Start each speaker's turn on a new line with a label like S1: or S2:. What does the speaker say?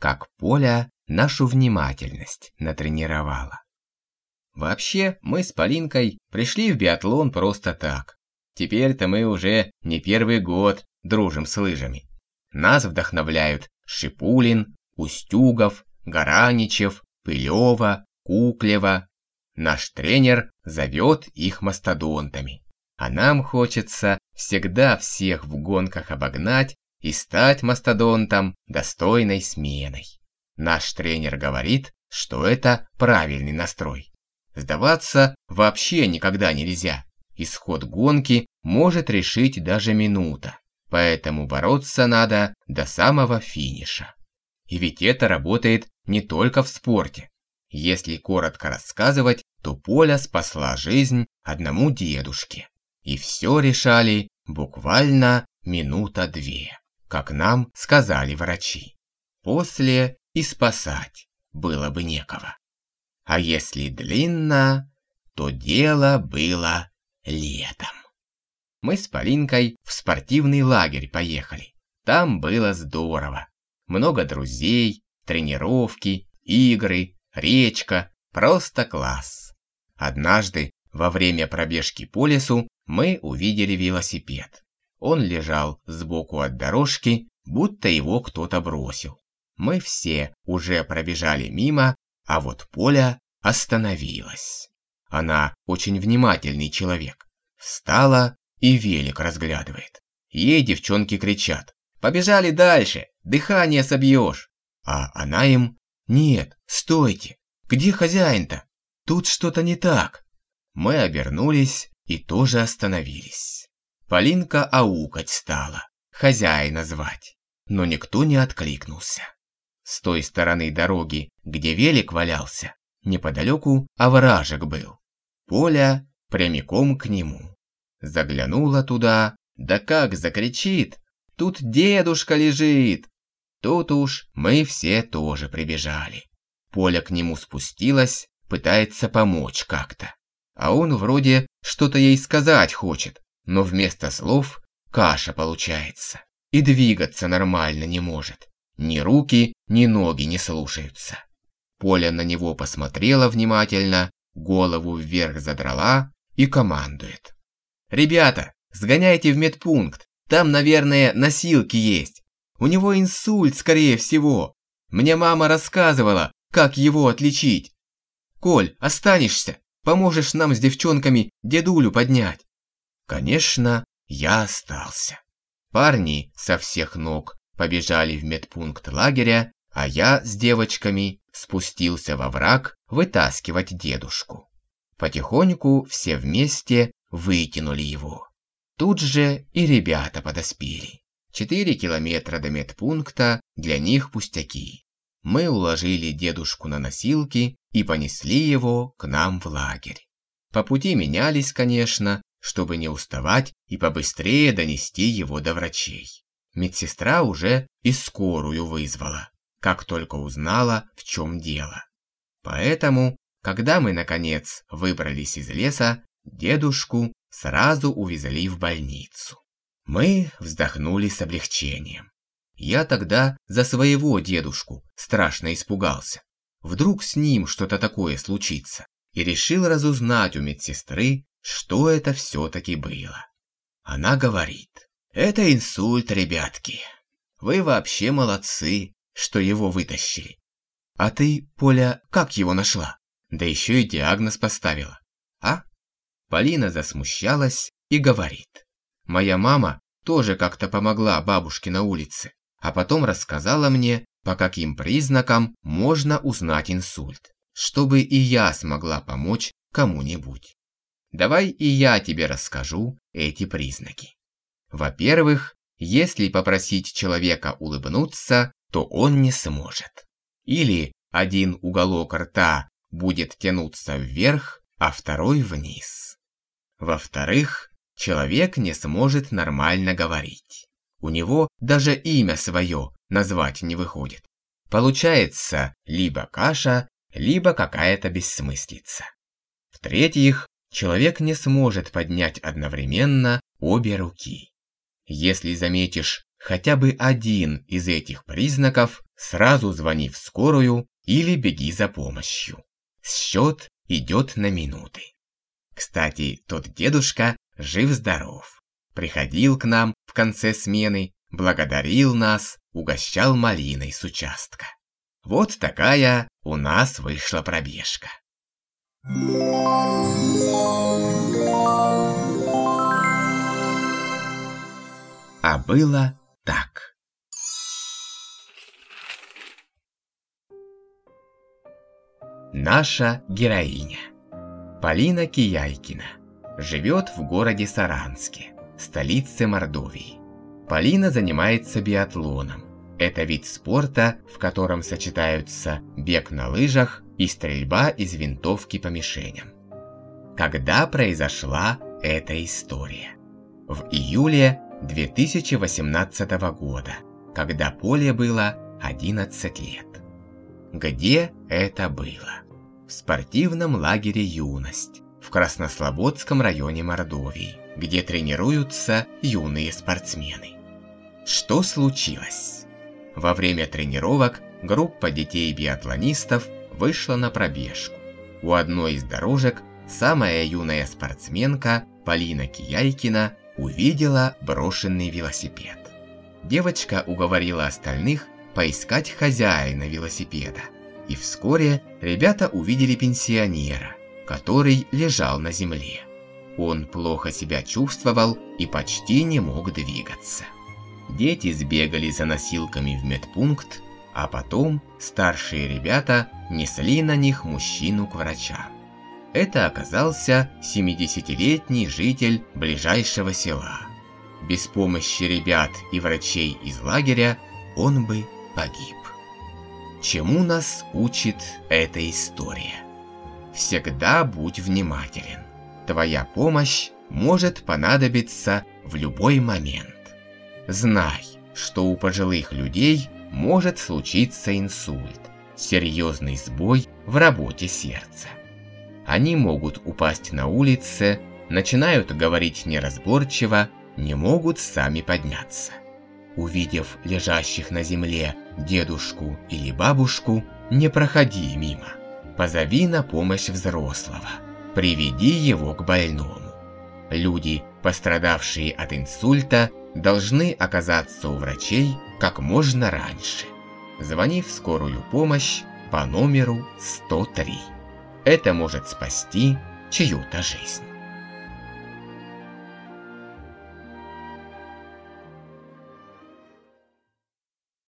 S1: как Поля нашу внимательность натренировала. Вообще, мы с Полинкой пришли в биатлон просто так. Теперь-то мы уже не первый год дружим с лыжами. Нас вдохновляют Шипулин, Устюгов, Гараничев, Пылева, Куклева. Наш тренер зовет их мастодонтами. А нам хочется всегда всех в гонках обогнать и стать мастодонтом достойной сменой. Наш тренер говорит, что это правильный настрой. Сдаваться вообще никогда нельзя. Исход гонки может решить даже минута. Поэтому бороться надо до самого финиша. И ведь это работает не только в спорте. Если коротко рассказывать, то Поля спасла жизнь одному дедушке. И все решали буквально минута-две, как нам сказали врачи. После и спасать было бы некого. А если длинно, то дело было летом. Мы с Полинкой в спортивный лагерь поехали. Там было здорово. Много друзей, тренировки, игры, речка, просто класс. Однажды во время пробежки по лесу мы увидели велосипед. Он лежал сбоку от дорожки, будто его кто-то бросил. Мы все уже пробежали мимо, а вот Поля остановилась. Она очень внимательный человек. Встала и велик разглядывает. Ей девчонки кричат. «Побежали дальше! Дыхание собьешь!» А она им «Нет, стойте! Где хозяин-то? Тут что-то не так!» Мы обернулись и тоже остановились. Полинка аукать стала, хозяина звать, но никто не откликнулся. С той стороны дороги, где велик валялся, неподалеку овражек был. Поля прямиком к нему. Заглянула туда, да как закричит, тут дедушка лежит. Тут уж мы все тоже прибежали. Поля к нему спустилась, пытается помочь как-то. А он вроде что-то ей сказать хочет, но вместо слов каша получается. И двигаться нормально не может. Ни руки, ни ноги не слушаются. Поля на него посмотрела внимательно, голову вверх задрала и командует. «Ребята, сгоняйте в медпункт, там, наверное, носилки есть. У него инсульт, скорее всего. Мне мама рассказывала, как его отличить. Коль, останешься, поможешь нам с девчонками дедулю поднять». Конечно, я остался. Парни со всех ног побежали в медпункт лагеря, а я с девочками спустился во враг вытаскивать дедушку. Потихоньку все вместе вытянули его. Тут же и ребята подоспели. Четыре километра до медпункта для них пустяки. Мы уложили дедушку на носилки и понесли его к нам в лагерь. По пути менялись, конечно, чтобы не уставать и побыстрее донести его до врачей. Медсестра уже и скорую вызвала, как только узнала, в чем дело. Поэтому, когда мы, наконец, выбрались из леса, дедушку сразу увезли в больницу. Мы вздохнули с облегчением. Я тогда за своего дедушку страшно испугался. Вдруг с ним что-то такое случится. И решил разузнать у медсестры, что это все-таки было. Она говорит, это инсульт, ребятки. Вы вообще молодцы, что его вытащили. А ты, Поля, как его нашла? Да еще и диагноз поставила. А? Полина засмущалась и говорит. Моя мама тоже как-то помогла бабушке на улице, а потом рассказала мне, по каким признакам можно узнать инсульт, чтобы и я смогла помочь кому-нибудь. Давай и я тебе расскажу эти признаки. Во-первых, если попросить человека улыбнуться, то он не сможет. Или один уголок рта будет тянуться вверх, а второй вниз. Во-вторых, человек не сможет нормально говорить. У него даже имя свое назвать не выходит. Получается либо каша, либо какая-то бессмыслица. В-третьих, человек не сможет поднять одновременно обе руки. Если заметишь хотя бы один из этих признаков, сразу звони в скорую или беги за помощью. Счет идет на минуты. Кстати, тот дедушка жив-здоров. Приходил к нам в конце смены, благодарил нас, угощал малиной с участка. Вот такая у нас вышла пробежка. А было так. Наша героиня. Полина Кияйкина. Живет в городе Саранске, столице Мордовии. Полина занимается биатлоном. Это вид спорта, в котором сочетаются бег на лыжах и стрельба из винтовки по мишеням. Когда произошла эта история? В июле 2018 года, когда Поле было 11 лет. Где это было? В спортивном лагере «Юность» в Краснослободском районе Мордовии, где тренируются юные спортсмены. Что случилось? Во время тренировок группа детей-биатлонистов вышла на пробежку. У одной из дорожек самая юная спортсменка Полина Кияйкина увидела брошенный велосипед. Девочка уговорила остальных поискать хозяина велосипеда. И вскоре ребята увидели пенсионера, который лежал на земле. Он плохо себя чувствовал и почти не мог двигаться. Дети сбегали за носилками в медпункт, а потом старшие ребята несли на них мужчину к врачам. Это оказался 70-летний житель ближайшего села. Без помощи ребят и врачей из лагеря он бы погиб. Чему нас учит эта история? Всегда будь внимателен. Твоя помощь может понадобиться в любой момент. Знай, что у пожилых людей может случиться инсульт, серьезный сбой в работе сердца. Они могут упасть на улице, начинают говорить неразборчиво, не могут сами подняться. Увидев лежащих на земле дедушку или бабушку, не проходи мимо. Позови на помощь взрослого. Приведи его к больному. Люди, пострадавшие от инсульта, должны оказаться у врачей как можно раньше. Звони в скорую помощь по номеру 103. Это может спасти чью-то жизнь.